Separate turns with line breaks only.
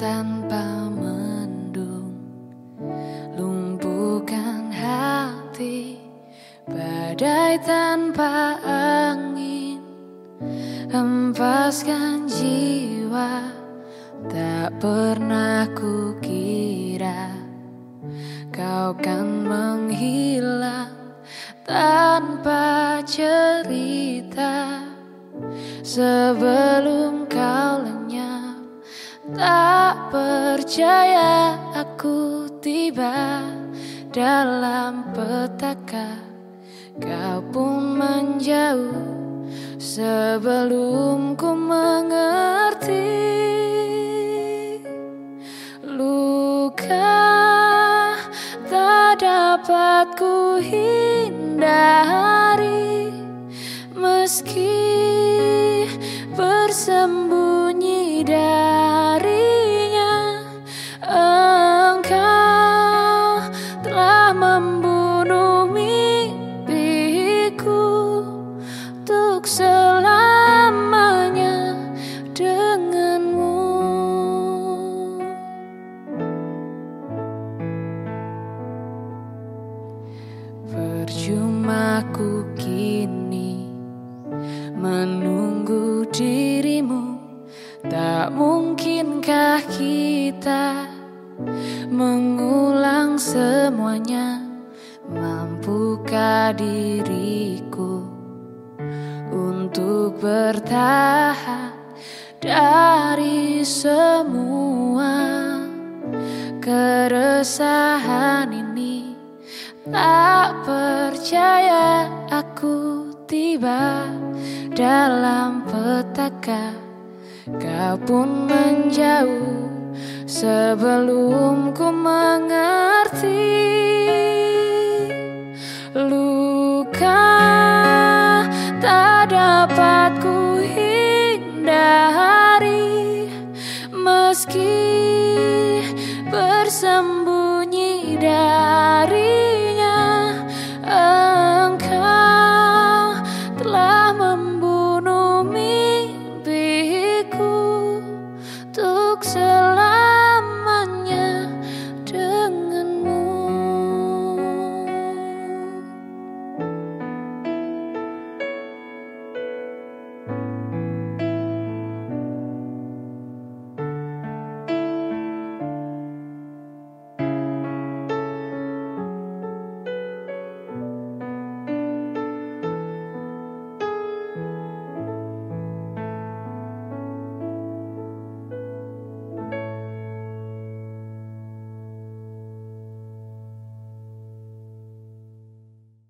tanpa mendung. Lumpuhkan hati Badai tanpa angin. Hempaskan jiwa Tak pernah kukira Kau kan menghilang tanpa cerita. Sebelum kau Tak percaya aku tiba dalam petaka. Kau pun menjauh sebelum ku mengerti. Luka tak dapat ku hindari Meski bersembunyi darinya Percuma ku kini menunggu dirimu. Tak mungkinkah kita mengulang semuanya? Mampukah diriku untuk bertahan dari semua keresahan ini Tak percaya aku tiba dalam petaka. Kau pun menjauh sebelum ku mengerti Luka. Tak dapat ku hindari Meski